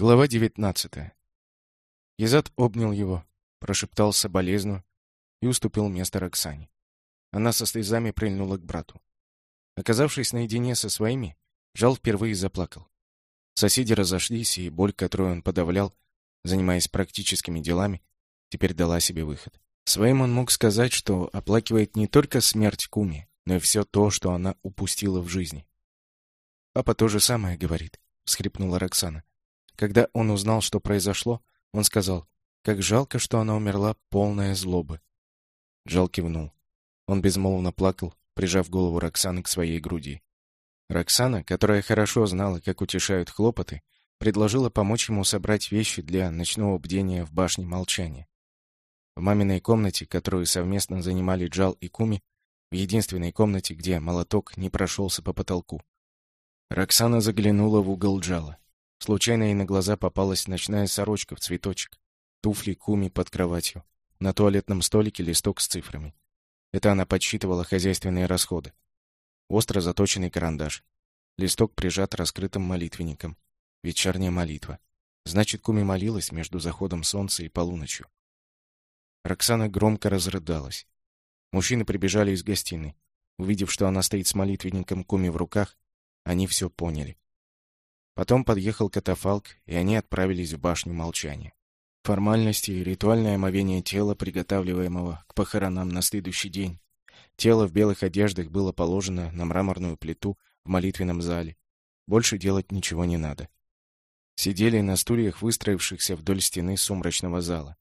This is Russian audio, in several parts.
Глава девятнадцатая. Изат обнял его, прошептал соболезну и уступил место Роксане. Она со слезами прильнула к брату. Оказавшись наедине со своими, Жал впервые заплакал. Соседи разошлись, и боль, которую он подавлял, занимаясь практическими делами, теперь дала себе выход. Своим он мог сказать, что оплакивает не только смерть Куми, но и все то, что она упустила в жизни. «Папа то же самое говорит», — всхрипнула Роксана. Когда он узнал, что произошло, он сказал, как жалко, что она умерла полная злобы. Джал кивнул. Он безмолвно плакал, прижав голову Роксаны к своей груди. Роксана, которая хорошо знала, как утешают хлопоты, предложила помочь ему собрать вещи для ночного бдения в башне молчания. В маминой комнате, которую совместно занимали Джал и Куми, в единственной комнате, где молоток не прошелся по потолку. Роксана заглянула в угол Джала. Случайно ей на глаза попалась ночная сорочка в цветочек, туфли куми под кроватью, на туалетном столике листок с цифрами. Это она подсчитывала хозяйственные расходы. Остро заточенный карандаш. Листок прижат раскрытым молитвенником. Вечерняя молитва. Значит, Куми молилась между заходом солнца и полуночью. Роксана громко разрыдалась. Мужчины прибежали из гостиной. Увидев, что она стоит с молитвенником Куми в руках, они все поняли. Потом подъехал катафалк, и они отправились в башню молчания. Формальности и ритуальное омовение тела, приготавливаемого к похоронам на следующий день. Тело в белых одеждах было положено на мраморную плиту в молитвенном зале. Больше делать ничего не надо. Сидели на стульях, выстроившихся вдоль стены сумрачного зала.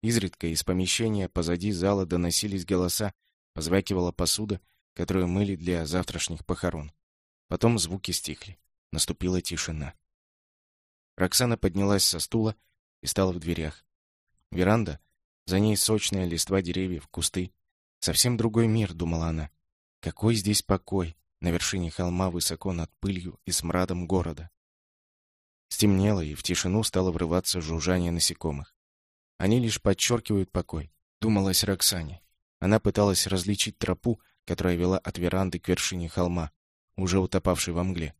Изредка из помещения позади зала доносились голоса, позвякивала посуда, которую мыли для завтрашних похорон. Потом звуки стихли. Наступила тишина. Роксана поднялась со стула и стала в дверях. Веранда, за ней сочная листва деревьев, кусты. Совсем другой мир, думала она. Какой здесь покой на вершине холма высоко над пылью и смрадом города. Стемнело, и в тишину стало врываться жужжание насекомых. Они лишь подчеркивают покой, думалась Роксане. Она пыталась различить тропу, которая вела от веранды к вершине холма, уже утопавшей во мгле.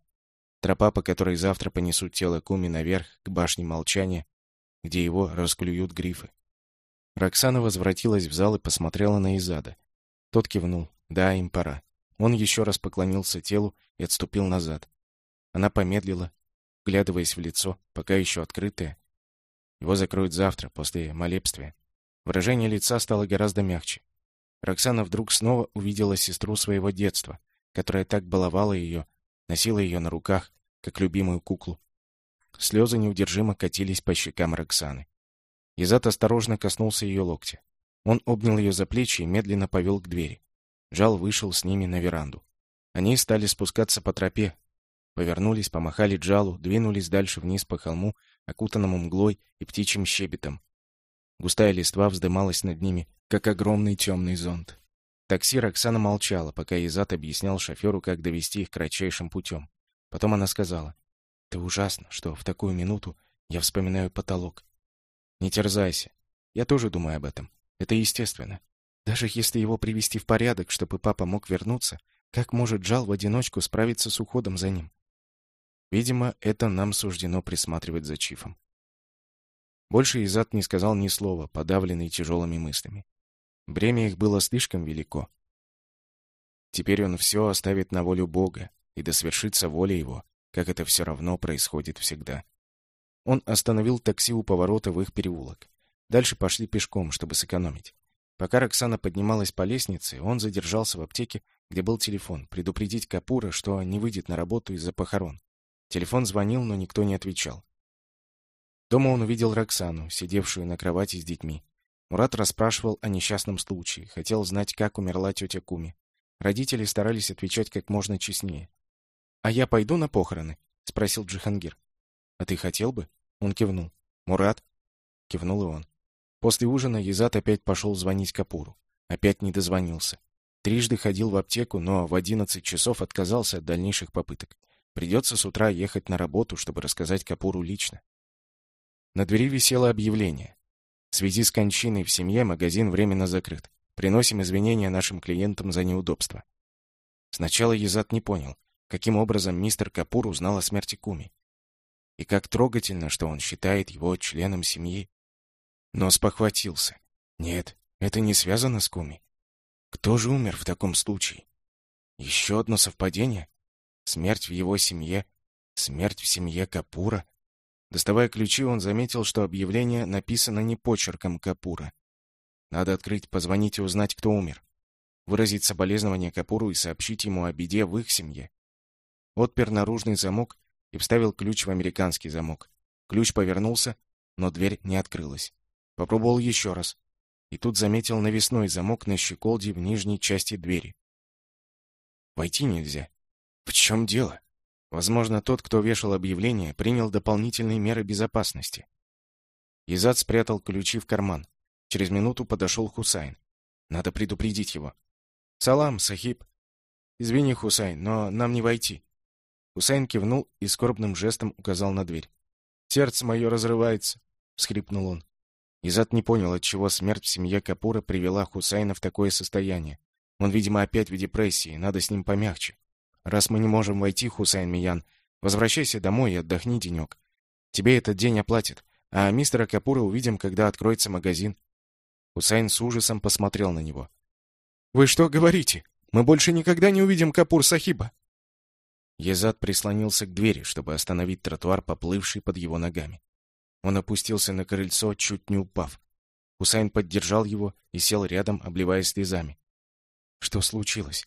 Тропа, по которой завтра понесут тело Куми наверх, к башне молчания, где его расклюют грифы. Роксана возвратилась в зал и посмотрела на Изада. Тот кивнул. Да, им пора. Он еще раз поклонился телу и отступил назад. Она помедлила, вглядываясь в лицо, пока еще открытое. Его закроют завтра, после молебствия. Выражение лица стало гораздо мягче. Роксана вдруг снова увидела сестру своего детства, которая так баловала ее, носила ее на руках, как любимую куклу. Слезы неудержимо катились по щекам Роксаны. Изат осторожно коснулся ее локтя. Он обнял ее за плечи и медленно повел к двери. Жал вышел с ними на веранду. Они стали спускаться по тропе, повернулись, помахали Джалу, двинулись дальше вниз по холму, окутанному мглой и птичьим щебетом. Густая листва вздымалась над ними, как огромный темный зонт такси Роксана молчала, пока Изат объяснял шоферу, как довести их кратчайшим путем. Потом она сказала, «Ты ужасно, что в такую минуту я вспоминаю потолок. Не терзайся. Я тоже думаю об этом. Это естественно. Даже если его привести в порядок, чтобы папа мог вернуться, как может Джал в одиночку справиться с уходом за ним? Видимо, это нам суждено присматривать за Чифом. Больше Изат не сказал ни слова, подавленный тяжелыми мыслями. Бремя их было слишком велико. Теперь он все оставит на волю Бога, и да свершится воля его, как это все равно происходит всегда. Он остановил такси у поворота в их переулок. Дальше пошли пешком, чтобы сэкономить. Пока Роксана поднималась по лестнице, он задержался в аптеке, где был телефон, предупредить Капура, что не выйдет на работу из-за похорон. Телефон звонил, но никто не отвечал. Дома он увидел Роксану, сидевшую на кровати с детьми. Мурат расспрашивал о несчастном случае, хотел знать, как умерла тетя Куми. Родители старались отвечать как можно честнее. «А я пойду на похороны?» — спросил Джихангир. «А ты хотел бы?» — он кивнул. «Мурат?» — кивнул и он. После ужина Езат опять пошел звонить Капуру. Опять не дозвонился. Трижды ходил в аптеку, но в одиннадцать часов отказался от дальнейших попыток. Придется с утра ехать на работу, чтобы рассказать Капуру лично. На двери висело объявление. В связи с кончиной в семье магазин временно закрыт. Приносим извинения нашим клиентам за неудобства. Сначала Езат не понял, каким образом мистер Капур узнал о смерти Куми. И как трогательно, что он считает его членом семьи. Но спохватился. Нет, это не связано с Куми. Кто же умер в таком случае? Еще одно совпадение? Смерть в его семье? Смерть в семье Капура? Доставая ключи, он заметил, что объявление написано не почерком Капура. Надо открыть, позвонить и узнать, кто умер. Выразить соболезнование Капуру и сообщить ему о беде в их семье. Отпер наружный замок и вставил ключ в американский замок. Ключ повернулся, но дверь не открылась. Попробовал еще раз. И тут заметил навесной замок на щеколде в нижней части двери. Войти нельзя. В чем дело? Возможно, тот, кто вешал объявление, принял дополнительные меры безопасности. Изад спрятал ключи в карман. Через минуту подошел Хусайн. Надо предупредить его. «Салам, Сахиб!» «Извини, Хусайн, но нам не войти». Хусайн кивнул и скорбным жестом указал на дверь. «Сердце мое разрывается», — всхлипнул он. Изад не понял, отчего смерть в семье Капура привела Хусайна в такое состояние. Он, видимо, опять в депрессии, надо с ним помягче. Раз мы не можем войти, Хусайн Миян, возвращайся домой и отдохни денек. Тебе этот день оплатят, а мистера Капура увидим, когда откроется магазин. Хусайн с ужасом посмотрел на него. Вы что говорите? Мы больше никогда не увидим Капур Сахиба. Езад прислонился к двери, чтобы остановить тротуар, поплывший под его ногами. Он опустился на крыльцо, чуть не упав. Хусайн поддержал его и сел рядом, обливаясь слезами. Что случилось?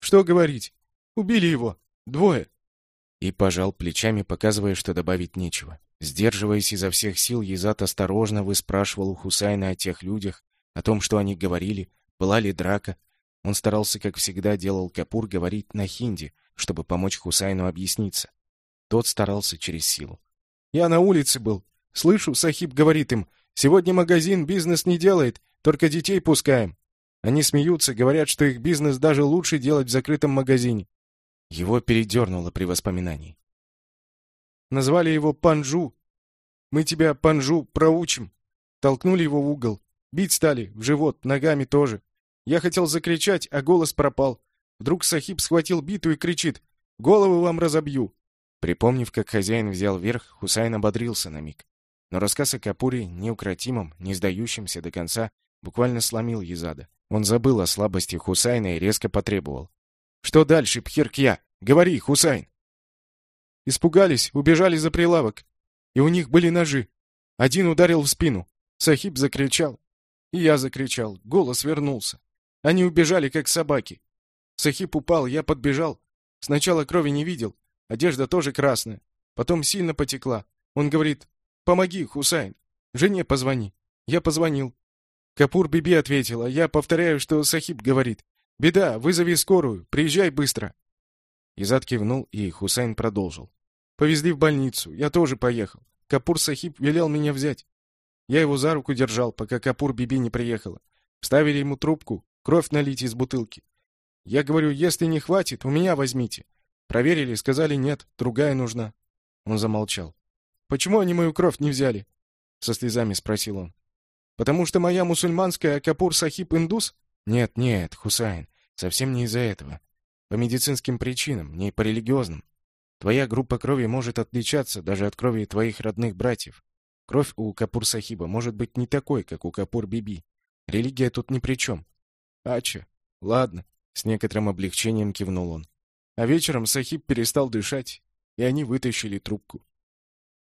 Что говорить? Убили его. Двое. И пожал плечами, показывая, что добавить нечего. Сдерживаясь изо всех сил, Езат осторожно выспрашивал у Хусайна о тех людях, о том, что они говорили, была ли драка. Он старался, как всегда делал Капур, говорить на хинди, чтобы помочь Хусайну объясниться. Тот старался через силу. «Я на улице был. Слышу, Сахиб говорит им, сегодня магазин бизнес не делает, только детей пускаем. Они смеются, говорят, что их бизнес даже лучше делать в закрытом магазине. Его передернуло при воспоминании. Назвали его Панжу. Мы тебя, Панжу, проучим. Толкнули его в угол. Бить стали, в живот, ногами тоже. Я хотел закричать, а голос пропал. Вдруг Сахиб схватил биту и кричит «Голову вам разобью!» Припомнив, как хозяин взял верх, Хусайн ободрился на миг. Но рассказ о Капуре, неукротимом, не сдающемся до конца, буквально сломил Езада. Он забыл о слабости Хусайна и резко потребовал. Что дальше, Пхиркья? Говори, Хусайн. Испугались, убежали за прилавок. И у них были ножи. Один ударил в спину. Сахиб закричал. И я закричал. Голос вернулся. Они убежали, как собаки. Сахиб упал, я подбежал. Сначала крови не видел. Одежда тоже красная. Потом сильно потекла. Он говорит, «Помоги, Хусайн. Жене позвони». Я позвонил. Капур Биби ответила. Я повторяю, что Сахиб говорит. «Беда, вызови скорую, приезжай быстро!» Изад кивнул, и Хусайн продолжил. «Повезли в больницу, я тоже поехал. Капур Сахиб велел меня взять. Я его за руку держал, пока Капур Биби не приехала. Вставили ему трубку, кровь налить из бутылки. Я говорю, если не хватит, у меня возьмите. Проверили, сказали нет, другая нужна. Он замолчал. Почему они мою кровь не взяли? Со слезами спросил он. Потому что моя мусульманская, а Капур Сахиб индус? Нет, нет, Хусайн, совсем не из-за этого. По медицинским причинам, не по религиозным. Твоя группа крови может отличаться даже от крови твоих родных братьев. Кровь у Капур-Сахиба может быть не такой, как у Капур-Биби. Религия тут ни при чем. Ача, ладно, с некоторым облегчением кивнул он. А вечером Сахиб перестал дышать, и они вытащили трубку.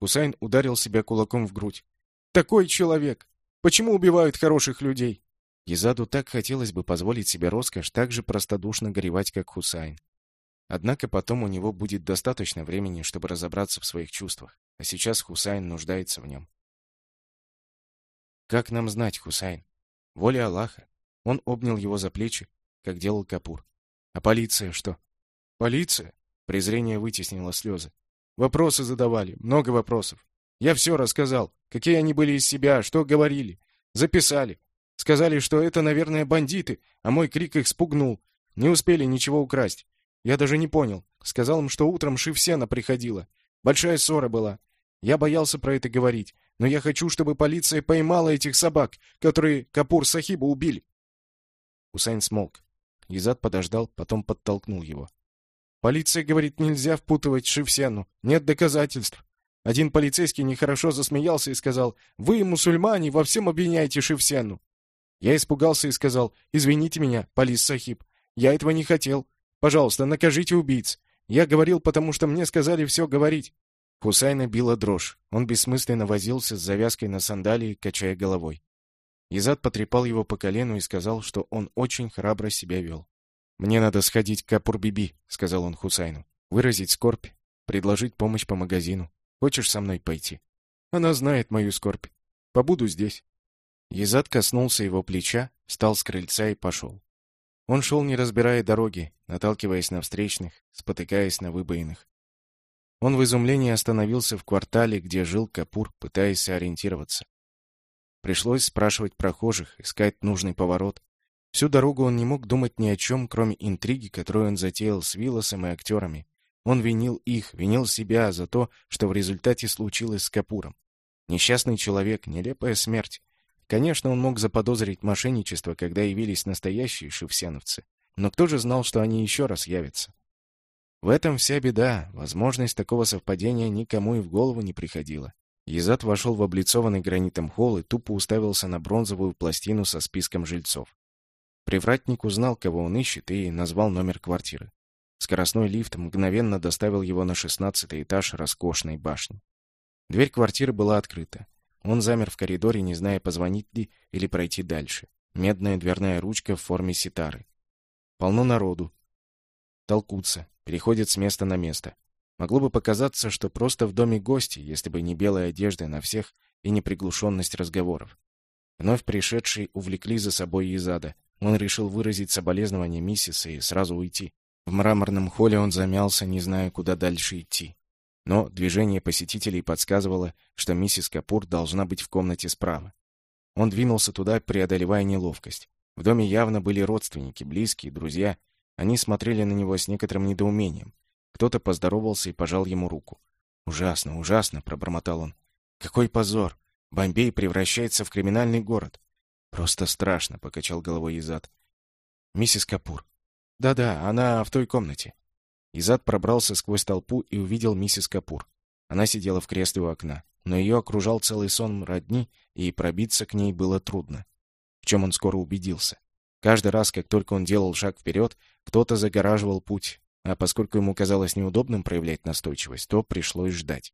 Хусайн ударил себя кулаком в грудь. Такой человек! Почему убивают хороших людей? Езаду так хотелось бы позволить себе роскошь так же простодушно горевать, как Хусайн. Однако потом у него будет достаточно времени, чтобы разобраться в своих чувствах, а сейчас Хусайн нуждается в нем. Как нам знать, Хусайн? Воля Аллаха. Он обнял его за плечи, как делал Капур. А полиция что? Полиция? Презрение вытеснило слезы. Вопросы задавали, много вопросов. Я все рассказал, какие они были из себя, что говорили. Записали. Сказали, что это, наверное, бандиты, а мой крик их спугнул. Не успели ничего украсть. Я даже не понял. Сказал им, что утром Шивсена приходила. Большая ссора была. Я боялся про это говорить, но я хочу, чтобы полиция поймала этих собак, которые Капур Сахиба убили. Хусайн смолк. Изад подождал, потом подтолкнул его. Полиция говорит, нельзя впутывать Шивсену. Нет доказательств. Один полицейский нехорошо засмеялся и сказал, «Вы, мусульмане, во всем обвиняете Шевсену». Я испугался и сказал, «Извините меня, полис Сахиб, я этого не хотел. Пожалуйста, накажите убийц. Я говорил, потому что мне сказали все говорить». Хусайна била дрожь. Он бессмысленно возился с завязкой на сандалии, качая головой. Изад потрепал его по колену и сказал, что он очень храбро себя вел. «Мне надо сходить к Капур-Биби», — сказал он Хусайну. «Выразить скорбь, предложить помощь по магазину. Хочешь со мной пойти?» «Она знает мою скорбь. Побуду здесь». Езад коснулся его плеча, встал с крыльца и пошел. Он шел, не разбирая дороги, наталкиваясь на встречных, спотыкаясь на выбоинах. Он в изумлении остановился в квартале, где жил Капур, пытаясь ориентироваться. Пришлось спрашивать прохожих, искать нужный поворот. Всю дорогу он не мог думать ни о чем, кроме интриги, которую он затеял с Виллосом и актерами. Он винил их, винил себя за то, что в результате случилось с Капуром. Несчастный человек, нелепая смерть. Конечно, он мог заподозрить мошенничество, когда явились настоящие шевсеновцы. Но кто же знал, что они еще раз явятся? В этом вся беда. Возможность такого совпадения никому и в голову не приходила. Езат вошел в облицованный гранитом холл и тупо уставился на бронзовую пластину со списком жильцов. Привратник узнал, кого он ищет, и назвал номер квартиры. Скоростной лифт мгновенно доставил его на шестнадцатый этаж роскошной башни. Дверь квартиры была открыта. Он замер в коридоре, не зная, позвонить ли или пройти дальше. Медная дверная ручка в форме ситары. Полно народу. Толкутся, переходят с места на место. Могло бы показаться, что просто в доме гости, если бы не белые одежды на всех и не приглушенность разговоров. Вновь пришедшие увлекли за собой Изада. Он решил выразить соболезнование миссис и сразу уйти. В мраморном холле он замялся, не зная, куда дальше идти. Но движение посетителей подсказывало, что миссис Капур должна быть в комнате справа. Он двинулся туда, преодолевая неловкость. В доме явно были родственники, близкие, друзья. Они смотрели на него с некоторым недоумением. Кто-то поздоровался и пожал ему руку. «Ужасно, ужасно!» — пробормотал он. «Какой позор! Бомбей превращается в криминальный город!» «Просто страшно!» — покачал головой Изад. «Миссис Капур». «Да-да, она в той комнате». Изад пробрался сквозь толпу и увидел миссис Капур. Она сидела в кресле у окна, но ее окружал целый сон родни, и пробиться к ней было трудно. В чем он скоро убедился. Каждый раз, как только он делал шаг вперед, кто-то загораживал путь, а поскольку ему казалось неудобным проявлять настойчивость, то пришлось ждать.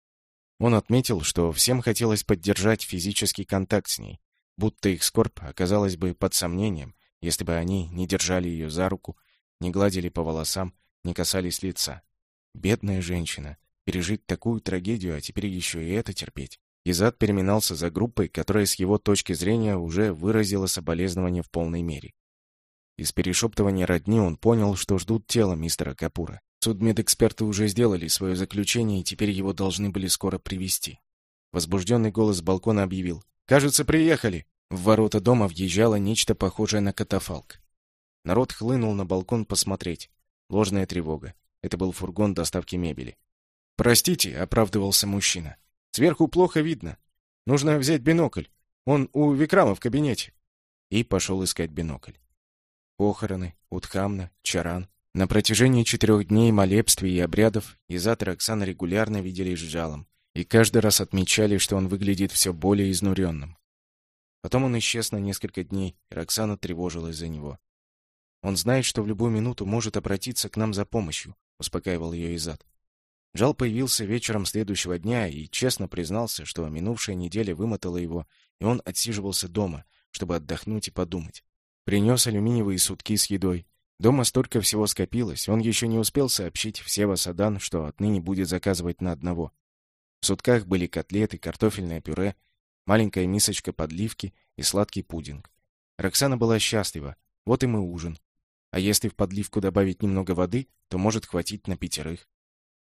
Он отметил, что всем хотелось поддержать физический контакт с ней, будто их скорбь оказалась бы под сомнением, если бы они не держали ее за руку, не гладили по волосам, не касались лица. Бедная женщина. Пережить такую трагедию, а теперь еще и это терпеть. Изад переминался за группой, которая с его точки зрения уже выразила соболезнование в полной мере. Из перешептывания родни он понял, что ждут тела мистера Капура. Судмедэксперты уже сделали свое заключение, и теперь его должны были скоро привести. Возбужденный голос с балкона объявил. «Кажется, приехали!» В ворота дома въезжало нечто похожее на катафалк. Народ хлынул на балкон посмотреть. Ложная тревога. Это был фургон доставки мебели. «Простите», — оправдывался мужчина. «Сверху плохо видно. Нужно взять бинокль. Он у Викрама в кабинете». И пошел искать бинокль. Похороны, Утхамна, Чаран. На протяжении четырех дней молебствий и обрядов Изат и Оксана регулярно виделись с Жалом, и каждый раз отмечали, что он выглядит все более изнуренным. Потом он исчез на несколько дней, и Роксана тревожилась за него. «Он знает, что в любую минуту может обратиться к нам за помощью», — успокаивал ее Изат. Жал появился вечером следующего дня и честно признался, что минувшая неделя вымотала его, и он отсиживался дома, чтобы отдохнуть и подумать. Принес алюминиевые сутки с едой. Дома столько всего скопилось, он еще не успел сообщить в Сева Садан, что отныне будет заказывать на одного. В сутках были котлеты, картофельное пюре, маленькая мисочка подливки и сладкий пудинг. Роксана была счастлива. Вот и мы ужин. А если в подливку добавить немного воды, то может хватить на пятерых.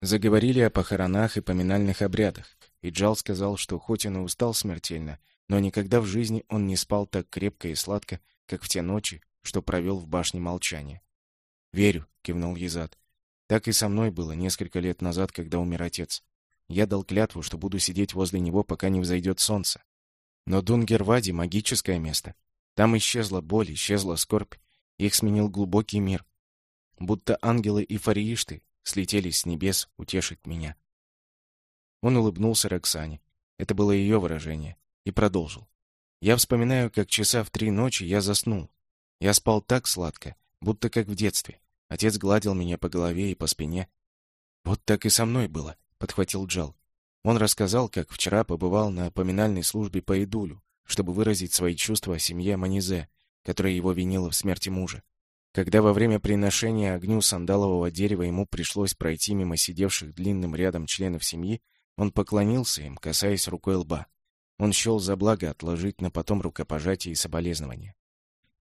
Заговорили о похоронах и поминальных обрядах, и Джал сказал, что хоть он и устал смертельно, но никогда в жизни он не спал так крепко и сладко, как в те ночи, что провел в башне молчания. «Верю», — кивнул Езад. «Так и со мной было несколько лет назад, когда умер отец. Я дал клятву, что буду сидеть возле него, пока не взойдет солнце. Но Дунгервади — магическое место. Там исчезла боль, исчезла скорбь. Их сменил глубокий мир. Будто ангелы и фариишты слетели с небес утешить меня. Он улыбнулся Роксане. Это было ее выражение. И продолжил. Я вспоминаю, как часа в три ночи я заснул. Я спал так сладко, будто как в детстве. Отец гладил меня по голове и по спине. «Вот так и со мной было», — подхватил Джал. Он рассказал, как вчера побывал на поминальной службе по Идулю, чтобы выразить свои чувства о семье Манизе, которая его винила в смерти мужа. Когда во время приношения огню сандалового дерева ему пришлось пройти мимо сидевших длинным рядом членов семьи, он поклонился им, касаясь рукой лба. Он счел за благо отложить на потом рукопожатие и соболезнования.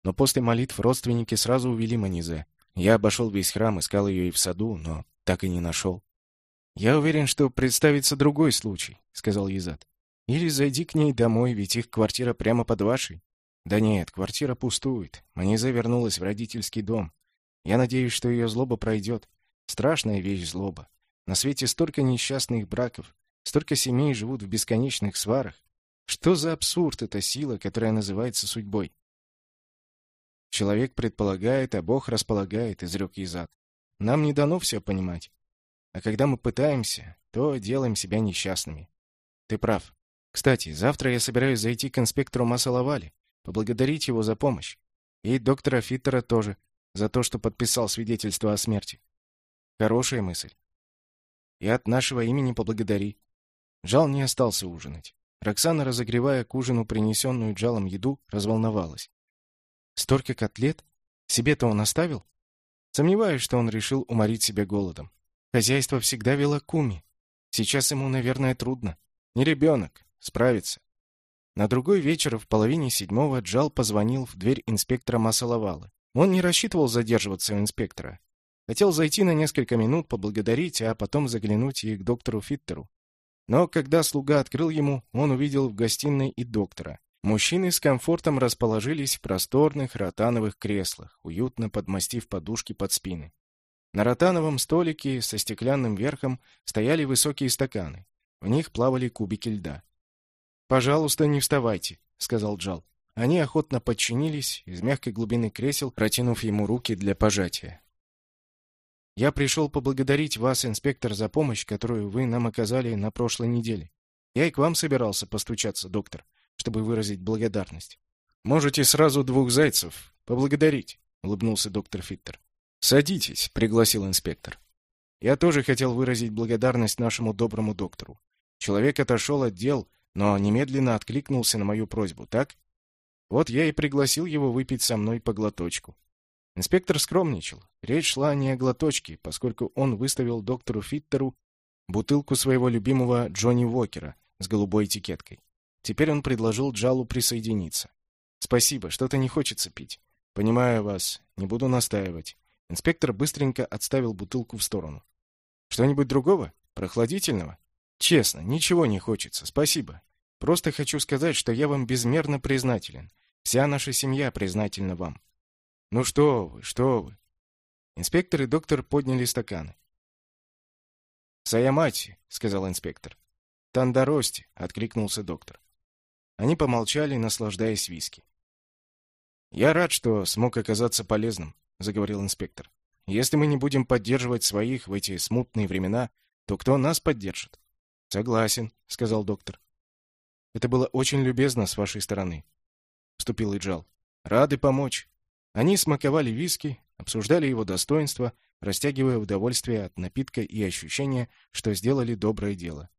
Но после молитв родственники сразу увели Манизе. Я обошел весь храм, искал ее и в саду, но так и не нашел. «Я уверен, что представится другой случай», — сказал Езад. «Или зайди к ней домой, ведь их квартира прямо под вашей». «Да нет, квартира пустует. Манизе вернулась в родительский дом. Я надеюсь, что ее злоба пройдет. Страшная вещь злоба. На свете столько несчастных браков, столько семей живут в бесконечных сварах. Что за абсурд эта сила, которая называется судьбой? Человек предполагает, а Бог располагает, изрек Изад. Нам не дано все понимать. А когда мы пытаемся, то делаем себя несчастными. Ты прав. Кстати, завтра я собираюсь зайти к инспектору Масалавали, поблагодарить его за помощь. И доктора Фиттера тоже, за то, что подписал свидетельство о смерти. Хорошая мысль. И от нашего имени поблагодари. Жал не остался ужинать. Роксана, разогревая к ужину принесенную Джалом еду, разволновалась. Столько котлет? Себе-то он оставил? Сомневаюсь, что он решил уморить себя голодом. Хозяйство всегда вело Куми. Сейчас ему, наверное, трудно. Не ребенок, справится. На другой вечер в половине седьмого Джал позвонил в дверь инспектора Масаловала. Он не рассчитывал задерживаться у инспектора. Хотел зайти на несколько минут, поблагодарить, а потом заглянуть и к доктору Фиттеру. Но когда слуга открыл ему, он увидел в гостиной и доктора. Мужчины с комфортом расположились в просторных ротановых креслах, уютно подмастив подушки под спины. На ротановом столике со стеклянным верхом стояли высокие стаканы. В них плавали кубики льда. «Пожалуйста, не вставайте», — сказал Джал. Они охотно подчинились, из мягкой глубины кресел, протянув ему руки для пожатия. Я пришел поблагодарить вас, инспектор, за помощь, которую вы нам оказали на прошлой неделе. Я и к вам собирался постучаться, доктор, чтобы выразить благодарность. Можете сразу двух зайцев поблагодарить, улыбнулся доктор Фиттер. Садитесь, пригласил инспектор. Я тоже хотел выразить благодарность нашему доброму доктору. Человек отошел от дел, но немедленно откликнулся на мою просьбу, так? Вот я и пригласил его выпить со мной по глоточку. Инспектор скромничал. Речь шла не о глоточке, поскольку он выставил доктору Фиттеру бутылку своего любимого Джонни Уокера с голубой этикеткой. Теперь он предложил Джалу присоединиться. «Спасибо, что-то не хочется пить. Понимаю вас, не буду настаивать». Инспектор быстренько отставил бутылку в сторону. «Что-нибудь другого? Прохладительного?» «Честно, ничего не хочется, спасибо. Просто хочу сказать, что я вам безмерно признателен. Вся наша семья признательна вам. «Ну что вы, что вы!» Инспектор и доктор подняли стаканы. «Саямати», — сказал инспектор. «Тандарости», — откликнулся доктор. Они помолчали, наслаждаясь виски. «Я рад, что смог оказаться полезным», — заговорил инспектор. «Если мы не будем поддерживать своих в эти смутные времена, то кто нас поддержит?» «Согласен», — сказал доктор. «Это было очень любезно с вашей стороны», — вступил Иджал. «Рады помочь. Они смаковали виски, обсуждали его достоинства, растягивая удовольствие от напитка и ощущение, что сделали доброе дело.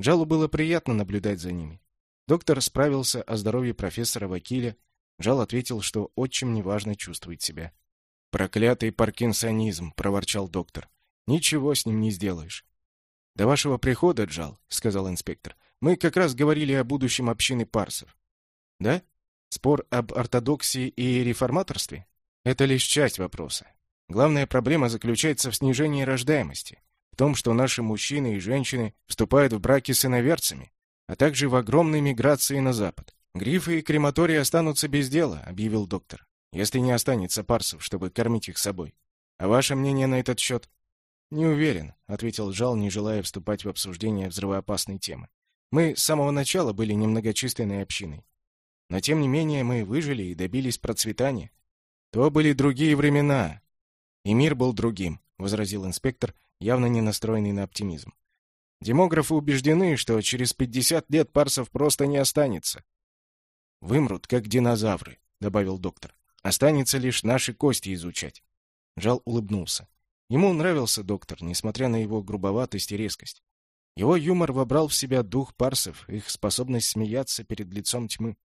Джалу было приятно наблюдать за ними. Доктор справился о здоровье профессора Вакиля. Джал ответил, что отчим неважно чувствует себя. «Проклятый паркинсонизм!» — проворчал доктор. «Ничего с ним не сделаешь». «До вашего прихода, Джал», — сказал инспектор, — «мы как раз говорили о будущем общины парсов». «Да?» Спор об ортодоксии и реформаторстве – это лишь часть вопроса. Главная проблема заключается в снижении рождаемости, в том, что наши мужчины и женщины вступают в браки с иноверцами, а также в огромной миграции на Запад. «Грифы и крематории останутся без дела», — объявил доктор, «если не останется парсов, чтобы кормить их собой. А ваше мнение на этот счет?» «Не уверен», — ответил Жал, не желая вступать в обсуждение взрывоопасной темы. «Мы с самого начала были немногочисленной общиной. Но тем не менее мы выжили и добились процветания. То были другие времена. И мир был другим, возразил инспектор, явно не настроенный на оптимизм. Демографы убеждены, что через 50 лет парсов просто не останется. «Вымрут, как динозавры», — добавил доктор. «Останется лишь наши кости изучать». Джал улыбнулся. Ему нравился доктор, несмотря на его грубоватость и резкость. Его юмор вобрал в себя дух парсов, их способность смеяться перед лицом тьмы.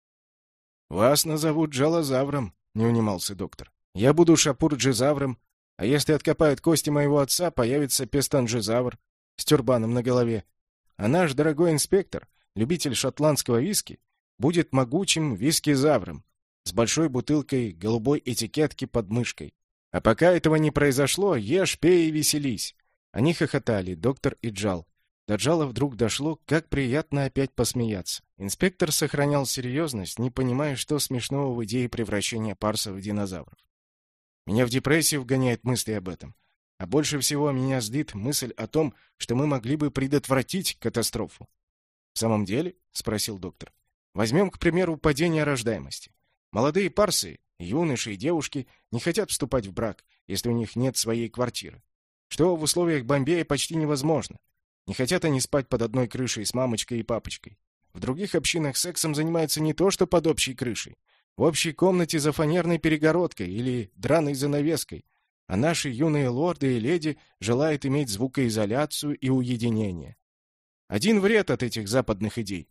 «Вас назовут Джалозавром», — не унимался доктор. «Я буду Шапурджизавром, а если откопают кости моего отца, появится Пестанджизавр с тюрбаном на голове. А наш дорогой инспектор, любитель шотландского виски, будет могучим виски-завром с большой бутылкой голубой этикетки под мышкой. А пока этого не произошло, ешь, пей и веселись. Они хохотали, доктор и Джал. До Джала вдруг дошло, как приятно опять посмеяться. Инспектор сохранял серьезность, не понимая, что смешного в идее превращения парсов в динозавров. Меня в депрессию вгоняет мысли об этом. А больше всего меня злит мысль о том, что мы могли бы предотвратить катастрофу. «В самом деле?» — спросил доктор. «Возьмем, к примеру, падение рождаемости. Молодые парсы, юноши и девушки не хотят вступать в брак, если у них нет своей квартиры. Что в условиях Бомбея почти невозможно. Не хотят они спать под одной крышей с мамочкой и папочкой. В других общинах сексом занимаются не то, что под общей крышей. В общей комнате за фанерной перегородкой или драной занавеской, а наши юные лорды и леди желают иметь звукоизоляцию и уединение. Один вред от этих западных идей.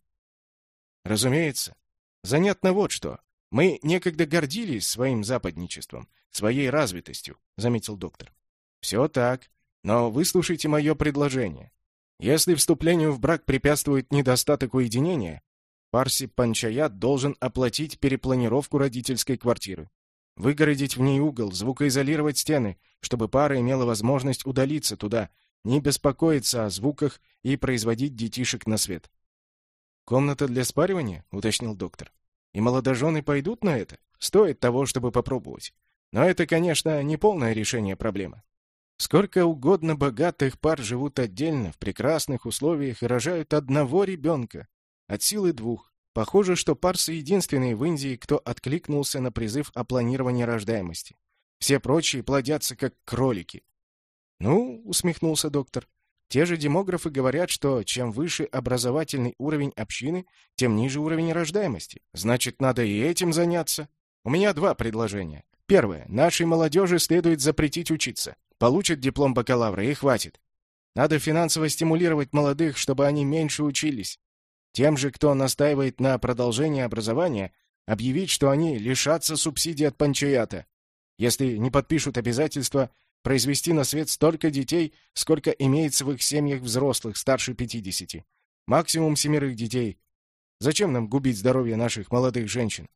Разумеется. Занятно вот что. Мы некогда гордились своим западничеством, своей развитостью, заметил доктор. Все так. Но выслушайте мое предложение. Если вступлению в брак препятствует недостаток уединения, Парси Панчаят должен оплатить перепланировку родительской квартиры. Выгородить в ней угол, звукоизолировать стены, чтобы пара имела возможность удалиться туда, не беспокоиться о звуках и производить детишек на свет. «Комната для спаривания?» — уточнил доктор. «И молодожены пойдут на это? Стоит того, чтобы попробовать. Но это, конечно, не полное решение проблемы. Сколько угодно богатых пар живут отдельно, в прекрасных условиях и рожают одного ребенка. От силы двух. Похоже, что парсы единственные в Индии, кто откликнулся на призыв о планировании рождаемости. Все прочие плодятся как кролики. Ну, усмехнулся доктор. Те же демографы говорят, что чем выше образовательный уровень общины, тем ниже уровень рождаемости. Значит, надо и этим заняться. У меня два предложения. Первое. Нашей молодежи следует запретить учиться. Получат диплом бакалавра и хватит. Надо финансово стимулировать молодых, чтобы они меньше учились. Тем же, кто настаивает на продолжении образования, объявить, что они лишатся субсидий от панчаята, если не подпишут обязательства произвести на свет столько детей, сколько имеется в их семьях взрослых старше 50. Максимум семерых детей. Зачем нам губить здоровье наших молодых женщин?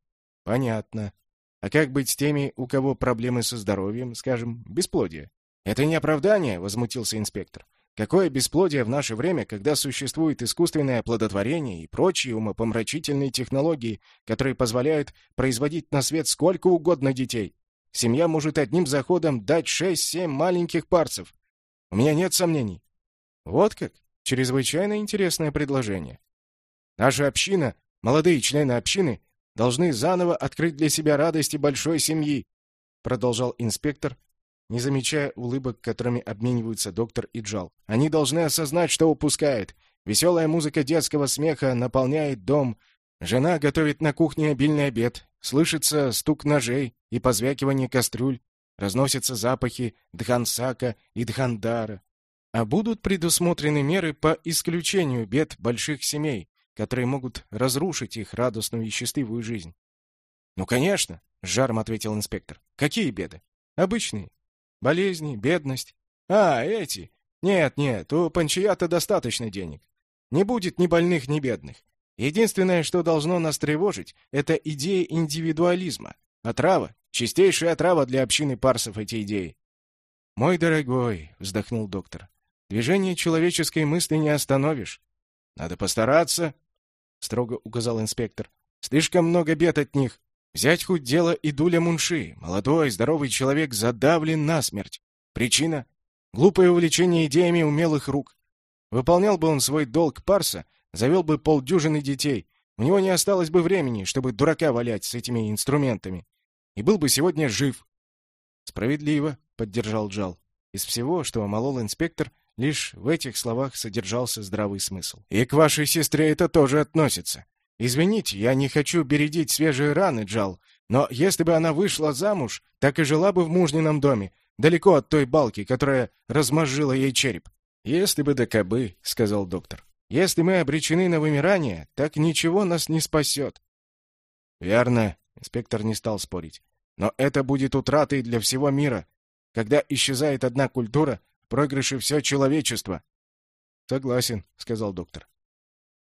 Понятно. А как быть с теми, у кого проблемы со здоровьем, скажем, бесплодие? Это не оправдание, возмутился инспектор. Какое бесплодие в наше время, когда существует искусственное оплодотворение и прочие умопомрачительные технологии, которые позволяют производить на свет сколько угодно детей. Семья может одним заходом дать шесть-семь маленьких парцев. У меня нет сомнений. Вот как? Чрезвычайно интересное предложение. Наша община, молодые члены общины, должны заново открыть для себя радости большой семьи, продолжал инспектор, не замечая улыбок, которыми обмениваются доктор и Джал. Они должны осознать, что упускают. Веселая музыка детского смеха наполняет дом. Жена готовит на кухне обильный обед. Слышится стук ножей и позвякивание кастрюль. Разносятся запахи дхансака и дхандара. А будут предусмотрены меры по исключению бед больших семей, которые могут разрушить их радостную и счастливую жизнь. «Ну, конечно», — с жаром ответил инспектор. «Какие беды?» «Обычные. Болезни, бедность. А, эти. Нет, нет, у Панчията достаточно денег. Не будет ни больных, ни бедных. Единственное, что должно нас тревожить, это идея индивидуализма. Отрава, чистейшая отрава для общины парсов эти идеи. «Мой дорогой», — вздохнул доктор, — «движение человеческой мысли не остановишь. Надо постараться», — строго указал инспектор. «Слишком много бед от них. Взять хоть дело Идуля Мунши. Молодой, здоровый человек задавлен насмерть. Причина? Глупое увлечение идеями умелых рук. Выполнял бы он свой долг парса, завел бы полдюжины детей. У него не осталось бы времени, чтобы дурака валять с этими инструментами. И был бы сегодня жив. Справедливо, поддержал Джал. Из всего, что молол инспектор, Лишь в этих словах содержался здравый смысл. «И к вашей сестре это тоже относится. Извините, я не хочу бередить свежие раны, Джал, но если бы она вышла замуж, так и жила бы в мужнином доме, далеко от той балки, которая размозжила ей череп». «Если бы да кобы», — сказал доктор. «Если мы обречены на вымирание, так ничего нас не спасет». «Верно», — инспектор не стал спорить. «Но это будет утратой для всего мира. Когда исчезает одна культура, проигрыше все человечество. Согласен, сказал доктор.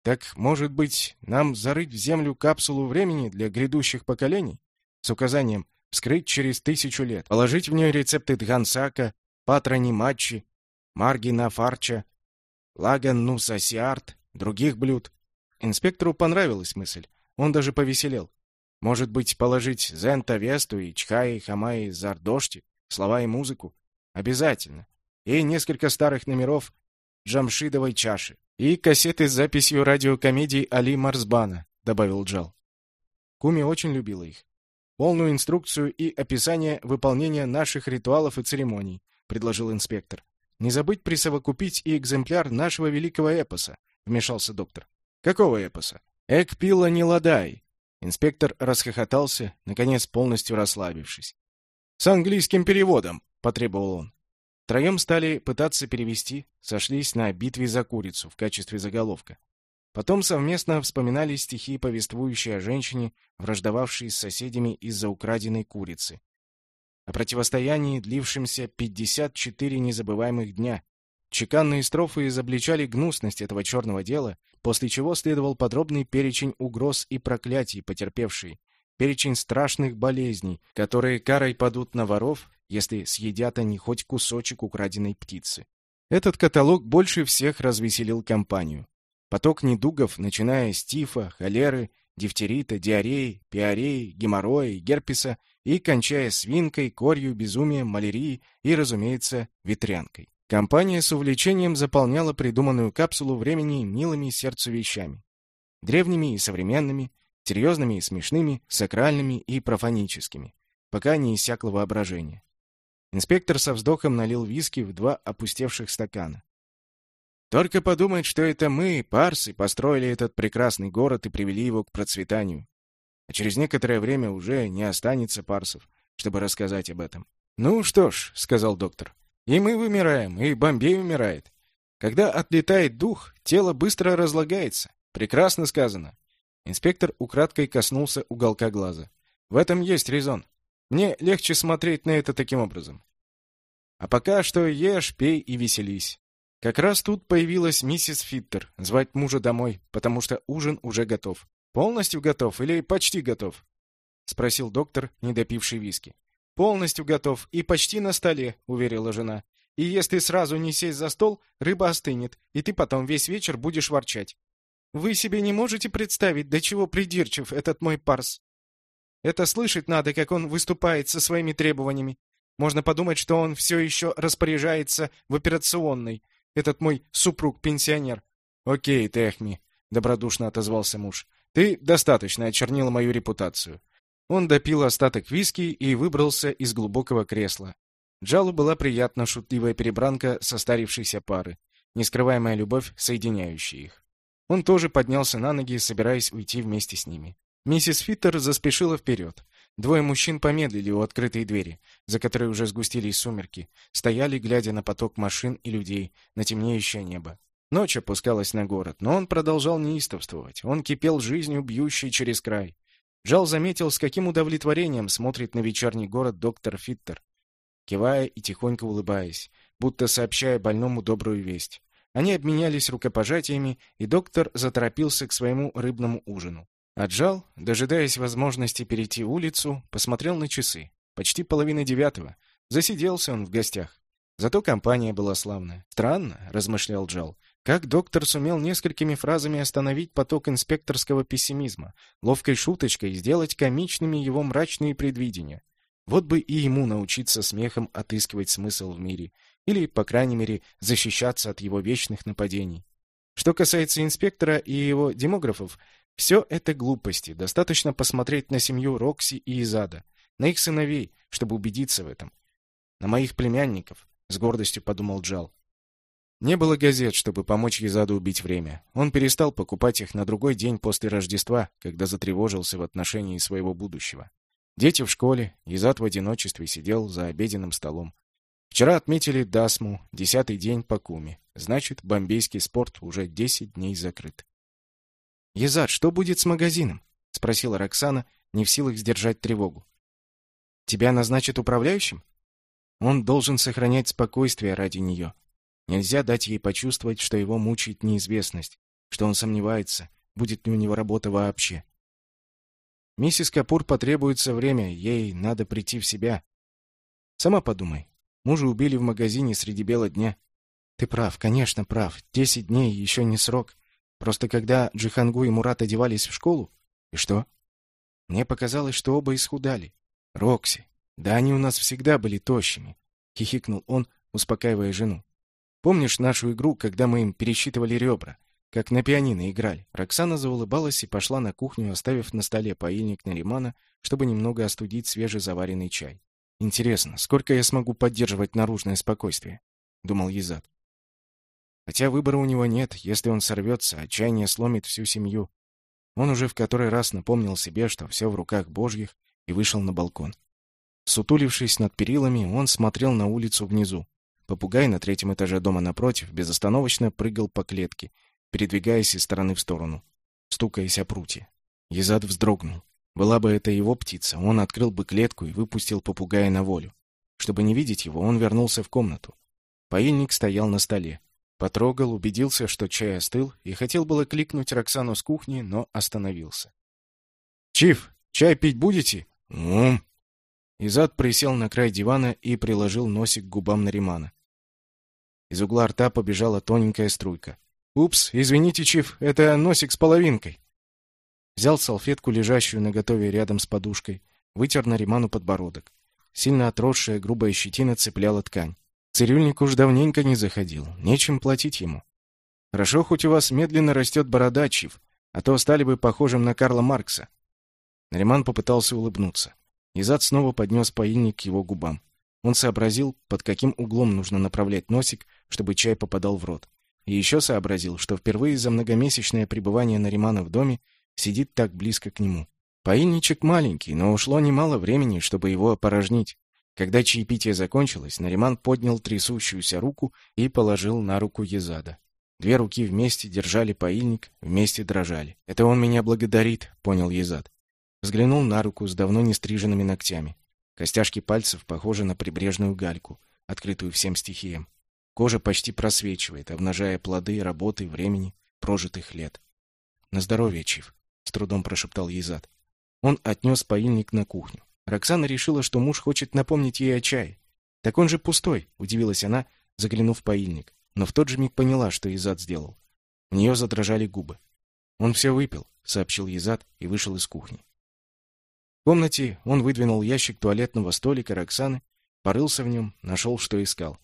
Так, может быть, нам зарыть в землю капсулу времени для грядущих поколений с указанием вскрыть через тысячу лет, положить в нее рецепты Дгансака, Патрони Матчи, Маргина Фарча, Лаган Нуса Сиарт, других блюд. Инспектору понравилась мысль. Он даже повеселел. Может быть, положить Зента Весту и Чхаи Хамаи Зардошти, слова и музыку? Обязательно и несколько старых номеров джамшидовой чаши. И кассеты с записью радиокомедий Али Марсбана, добавил Джал. Куми очень любила их. Полную инструкцию и описание выполнения наших ритуалов и церемоний, предложил инспектор. Не забыть присовокупить и экземпляр нашего великого эпоса, вмешался доктор. Какого эпоса? Экпила не ладай. Инспектор расхохотался, наконец полностью расслабившись. С английским переводом, потребовал он. Втроем стали пытаться перевести, сошлись на битве за курицу в качестве заголовка. Потом совместно вспоминали стихи, повествующие о женщине, враждовавшей с соседями из-за украденной курицы. О противостоянии, длившемся 54 незабываемых дня. Чеканные строфы изобличали гнусность этого черного дела, после чего следовал подробный перечень угроз и проклятий потерпевшей, перечень страшных болезней, которые карой падут на воров если съедят они хоть кусочек украденной птицы. Этот каталог больше всех развеселил компанию. Поток недугов, начиная с тифа, холеры, дифтерита, диареи, пиареи, геморроя, герпеса и кончая свинкой, корью, безумием, малярией и, разумеется, ветрянкой. Компания с увлечением заполняла придуманную капсулу времени милыми сердцу вещами. Древними и современными, серьезными и смешными, сакральными и профаническими, пока не иссякло воображение. Инспектор со вздохом налил виски в два опустевших стакана. Только подумать, что это мы, парсы, построили этот прекрасный город и привели его к процветанию. А через некоторое время уже не останется парсов, чтобы рассказать об этом. «Ну что ж», — сказал доктор, — «и мы вымираем, и Бомбей умирает. Когда отлетает дух, тело быстро разлагается. Прекрасно сказано». Инспектор украдкой коснулся уголка глаза. «В этом есть резон. Мне легче смотреть на это таким образом. А пока что ешь, пей и веселись. Как раз тут появилась миссис Фиттер, звать мужа домой, потому что ужин уже готов. Полностью готов или почти готов? спросил доктор, не допивший виски. Полностью готов и почти на столе, уверила жена. И если сразу не сесть за стол, рыба остынет, и ты потом весь вечер будешь ворчать. Вы себе не можете представить, до чего придирчив этот мой парс. Это слышать надо, как он выступает со своими требованиями. Можно подумать, что он все еще распоряжается в операционной. Этот мой супруг-пенсионер. Окей, Техми, добродушно отозвался муж. Ты достаточно очернила мою репутацию. Он допил остаток виски и выбрался из глубокого кресла. Джалу была приятна шутливая перебранка состарившейся пары, нескрываемая любовь, соединяющая их. Он тоже поднялся на ноги, собираясь уйти вместе с ними. Миссис Фиттер заспешила вперед. Двое мужчин помедлили у открытой двери, за которой уже сгустились сумерки, стояли, глядя на поток машин и людей, на темнеющее небо. Ночь опускалась на город, но он продолжал неистовствовать. Он кипел жизнью, бьющей через край. Джал заметил, с каким удовлетворением смотрит на вечерний город доктор Фиттер, кивая и тихонько улыбаясь, будто сообщая больному добрую весть. Они обменялись рукопожатиями, и доктор заторопился к своему рыбному ужину. Отжал, дожидаясь возможности перейти улицу, посмотрел на часы. Почти половина девятого. Засиделся он в гостях. Зато компания была славная. Странно, размышлял Джал, как доктор сумел несколькими фразами остановить поток инспекторского пессимизма, ловкой шуточкой сделать комичными его мрачные предвидения. Вот бы и ему научиться смехом отыскивать смысл в мире, или, по крайней мере, защищаться от его вечных нападений. Что касается инспектора и его демографов, все это глупости. Достаточно посмотреть на семью Рокси и Изада, на их сыновей, чтобы убедиться в этом. На моих племянников, с гордостью подумал Джал. Не было газет, чтобы помочь Езаду убить время. Он перестал покупать их на другой день после Рождества, когда затревожился в отношении своего будущего. Дети в школе, Езад в одиночестве сидел за обеденным столом. Вчера отметили Дасму, десятый день по Куме. Значит, бомбейский спорт уже десять дней закрыт. «Езад, что будет с магазином?» — спросила Роксана, не в силах сдержать тревогу. «Тебя назначат управляющим?» Он должен сохранять спокойствие ради нее. Нельзя дать ей почувствовать, что его мучает неизвестность, что он сомневается, будет ли у него работа вообще. Миссис Капур потребуется время, ей надо прийти в себя. Сама подумай. Мужа убили в магазине среди бела дня. Ты прав, конечно, прав. Десять дней еще не срок. Просто когда Джихангу и Мурат одевались в школу... И что? Мне показалось, что оба исхудали. Рокси. Да они у нас всегда были тощими. Хихикнул он, успокаивая жену. Помнишь нашу игру, когда мы им пересчитывали ребра? Как на пианино играли. Роксана заулыбалась и пошла на кухню, оставив на столе паильник Наримана, чтобы немного остудить свежезаваренный чай. Интересно, сколько я смогу поддерживать наружное спокойствие? Думал Езад. Хотя выбора у него нет, если он сорвется, отчаяние сломит всю семью. Он уже в который раз напомнил себе, что все в руках Божьих, и вышел на балкон. Сутулившись над перилами, он смотрел на улицу внизу. Попугай на третьем этаже дома напротив безостановочно прыгал по клетке, передвигаясь из стороны в сторону, стукаясь о прутья. Езад вздрогнул. Была бы это его птица, он открыл бы клетку и выпустил попугая на волю. Чтобы не видеть его, он вернулся в комнату. Паильник стоял на столе. Потрогал, убедился, что чай остыл, и хотел было кликнуть Роксану с кухни, но остановился. «Чиф, чай пить будете?» «Ум». Изад присел на край дивана и приложил носик к губам Наримана. Из угла рта побежала тоненькая струйка. «Упс, извините, Чиф, это носик с половинкой». Взял салфетку, лежащую на готове рядом с подушкой, вытер Нариману подбородок. Сильно отросшая грубая щетина цепляла ткань. Цирюльник уж давненько не заходил, нечем платить ему. Хорошо, хоть у вас медленно растет борода, а то стали бы похожим на Карла Маркса. Нариман попытался улыбнуться. Изад снова поднес паильник к его губам. Он сообразил, под каким углом нужно направлять носик, чтобы чай попадал в рот. И еще сообразил, что впервые за многомесячное пребывание Наримана в доме сидит так близко к нему. Паильничек маленький, но ушло немало времени, чтобы его опорожнить. Когда чаепитие закончилось, Нариман поднял трясущуюся руку и положил на руку Езада. Две руки вместе держали паильник, вместе дрожали. «Это он меня благодарит», — понял Езад. Взглянул на руку с давно не стриженными ногтями. Костяшки пальцев похожи на прибрежную гальку, открытую всем стихиям. Кожа почти просвечивает, обнажая плоды работы времени прожитых лет. «На здоровье, Чиф», — с трудом прошептал Езад. Он отнес поильник на кухню. Роксана решила, что муж хочет напомнить ей о чае. «Так он же пустой», — удивилась она, заглянув в поильник. Но в тот же миг поняла, что Езад сделал. У нее задрожали губы. «Он все выпил», — сообщил Езад и вышел из кухни. В комнате он выдвинул ящик туалетного столика Роксаны, порылся в нем, нашел, что искал.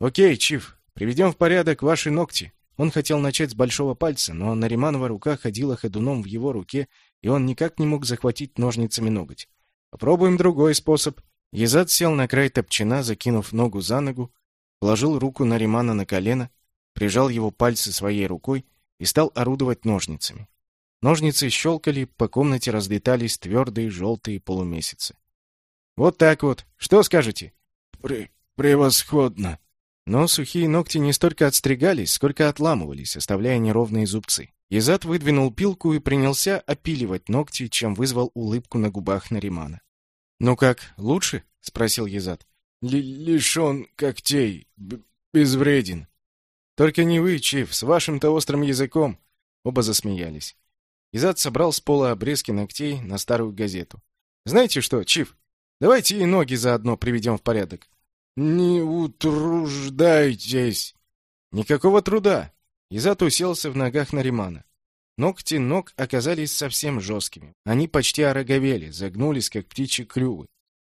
«Окей, Чиф, приведем в порядок ваши ногти». Он хотел начать с большого пальца, но Нариманова рука ходила ходуном в его руке, и он никак не мог захватить ножницами ноготь. «Попробуем другой способ». Езад сел на край топчина, закинув ногу за ногу, положил руку Наримана на колено, прижал его пальцы своей рукой и стал орудовать ножницами. Ножницы щелкали, по комнате разлетались твердые желтые полумесяцы. «Вот так вот. Что скажете?» «Пре... превосходно!» Но сухие ногти не столько отстригались, сколько отламывались, оставляя неровные зубцы. Езад выдвинул пилку и принялся опиливать ногти, чем вызвал улыбку на губах Наримана. «Ну как, лучше?» — спросил Езад. «Лишен когтей, безвреден». «Только не вы, Чиф, с вашим-то острым языком!» Оба засмеялись. Изад собрал с пола обрезки ногтей на старую газету. «Знаете что, Чиф, давайте и ноги заодно приведем в порядок». «Не утруждайтесь». «Никакого труда». Изад уселся в ногах Наримана. Ногти ног оказались совсем жесткими. Они почти ороговели, загнулись, как птичьи клювы.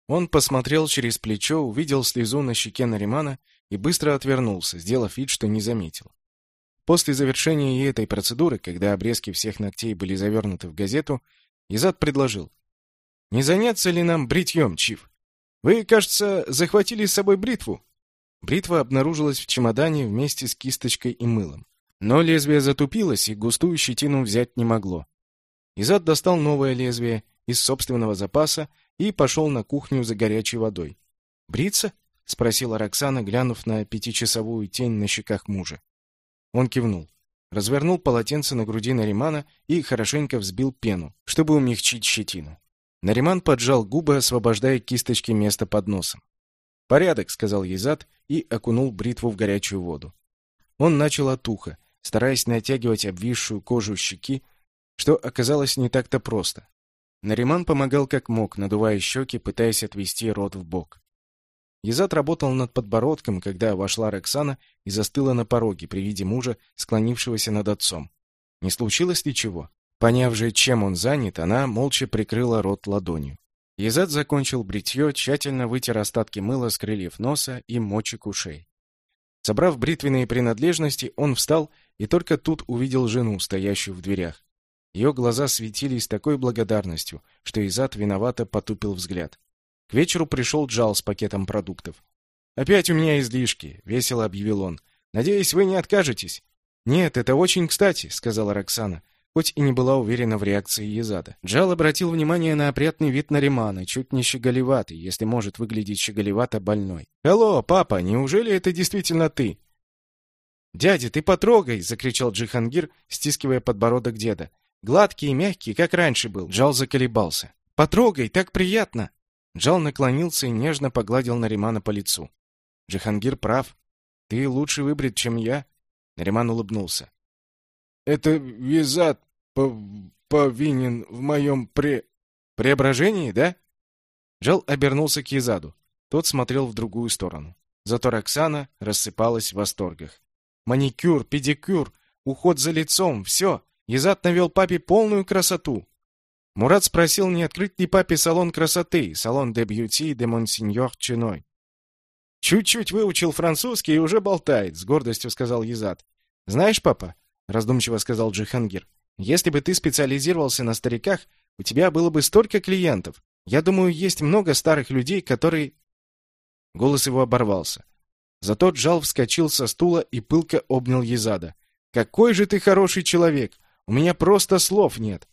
Он посмотрел через плечо, увидел слезу на щеке Наримана и быстро отвернулся, сделав вид, что не заметил. После завершения этой процедуры, когда обрезки всех ногтей были завернуты в газету, Изад предложил. «Не заняться ли нам бритьем, Чиф? Вы, кажется, захватили с собой бритву?» Бритва обнаружилась в чемодане вместе с кисточкой и мылом. Но лезвие затупилось и густую щетину взять не могло. Изад достал новое лезвие из собственного запаса и пошел на кухню за горячей водой. «Бриться?» — спросила Роксана, глянув на пятичасовую тень на щеках мужа. Он кивнул. Развернул полотенце на груди Наримана и хорошенько взбил пену, чтобы умягчить щетину. Нариман поджал губы, освобождая кисточки место под носом. «Порядок», — сказал Езад и окунул бритву в горячую воду. Он начал от уха, стараясь натягивать обвисшую кожу щеки, что оказалось не так-то просто. Нариман помогал как мог, надувая щеки, пытаясь отвести рот в бок. Езад работал над подбородком, когда вошла Роксана и застыла на пороге при виде мужа, склонившегося над отцом. Не случилось ли чего? Поняв же, чем он занят, она молча прикрыла рот ладонью. Езад закончил бритье, тщательно вытер остатки мыла с крыльев носа и мочек ушей. Собрав бритвенные принадлежности, он встал и только тут увидел жену, стоящую в дверях. Ее глаза светились такой благодарностью, что Изат виновато потупил взгляд. К вечеру пришел Джал с пакетом продуктов. «Опять у меня излишки», — весело объявил он. «Надеюсь, вы не откажетесь?» «Нет, это очень кстати», — сказала Роксана хоть и не была уверена в реакции Езада. Джал обратил внимание на опрятный вид Наримана, чуть не щеголеватый, если может выглядеть щеголевато больной. «Алло, папа, неужели это действительно ты?» «Дядя, ты потрогай!» — закричал Джихангир, стискивая подбородок деда. «Гладкий и мягкий, как раньше был». Джал заколебался. «Потрогай, так приятно!» Джал наклонился и нежно погладил Наримана по лицу. «Джихангир прав. Ты лучше выбрит, чем я». Нариман улыбнулся. «Это Визат повинен в моем пре... преображении, да? Джал обернулся к Езаду. Тот смотрел в другую сторону. Зато Роксана рассыпалась в восторгах. Маникюр, педикюр, уход за лицом, все. Езад навел папе полную красоту. Мурат спросил, не открыть ли папе салон красоты, салон де бьюти де монсеньор Чиной. «Чуть-чуть выучил французский и уже болтает», — с гордостью сказал Езад. «Знаешь, папа, — раздумчиво сказал Джихангир. «Если бы ты специализировался на стариках, у тебя было бы столько клиентов. Я думаю, есть много старых людей, которые...» Голос его оборвался. Зато Джал вскочил со стула и пылко обнял Езада. «Какой же ты хороший человек! У меня просто слов нет!»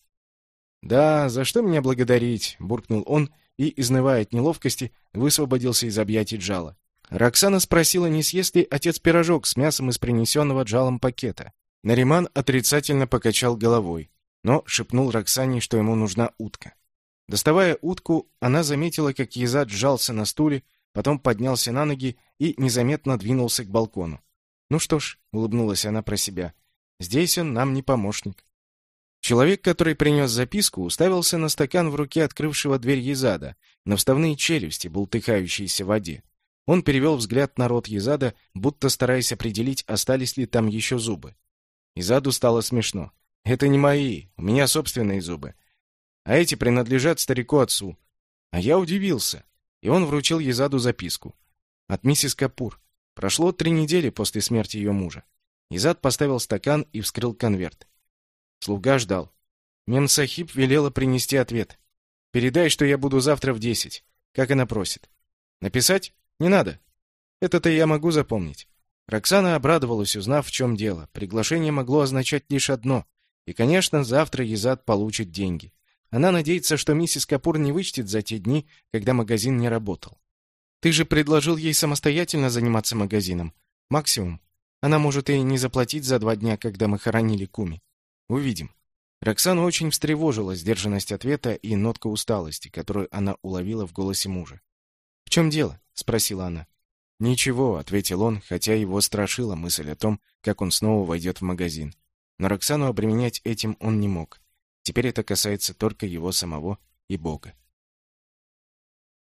«Да, за что меня благодарить?» — буркнул он и, изнывая от неловкости, высвободился из объятий Джала. Роксана спросила, не съест ли отец пирожок с мясом из принесенного Джалом пакета. Нариман отрицательно покачал головой, но шепнул Роксане, что ему нужна утка. Доставая утку, она заметила, как Езад сжался на стуле, потом поднялся на ноги и незаметно двинулся к балкону. «Ну что ж», — улыбнулась она про себя, — «здесь он нам не помощник». Человек, который принес записку, уставился на стакан в руке открывшего дверь Езада, на вставные челюсти, бултыхающиеся в воде. Он перевел взгляд на рот Езада, будто стараясь определить, остались ли там еще зубы. И заду стало смешно. Это не мои, у меня собственные зубы. А эти принадлежат старику-отцу. А я удивился. И он вручил Езаду записку. От миссис Капур. Прошло три недели после смерти ее мужа. Изад поставил стакан и вскрыл конверт. Слуга ждал. Менсахиб велела принести ответ. «Передай, что я буду завтра в десять, как она просит». «Написать? Не надо. Это-то я могу запомнить. Роксана обрадовалась, узнав, в чем дело. Приглашение могло означать лишь одно. И, конечно, завтра Езад получит деньги. Она надеется, что миссис Капур не вычтет за те дни, когда магазин не работал. Ты же предложил ей самостоятельно заниматься магазином. Максимум. Она может и не заплатить за два дня, когда мы хоронили Куми. Увидим. Роксана очень встревожила сдержанность ответа и нотка усталости, которую она уловила в голосе мужа. «В чем дело?» — спросила она. «Ничего», — ответил он, хотя его страшила мысль о том, как он снова войдет в магазин. Но Роксану обременять этим он не мог. Теперь это касается только его самого и Бога.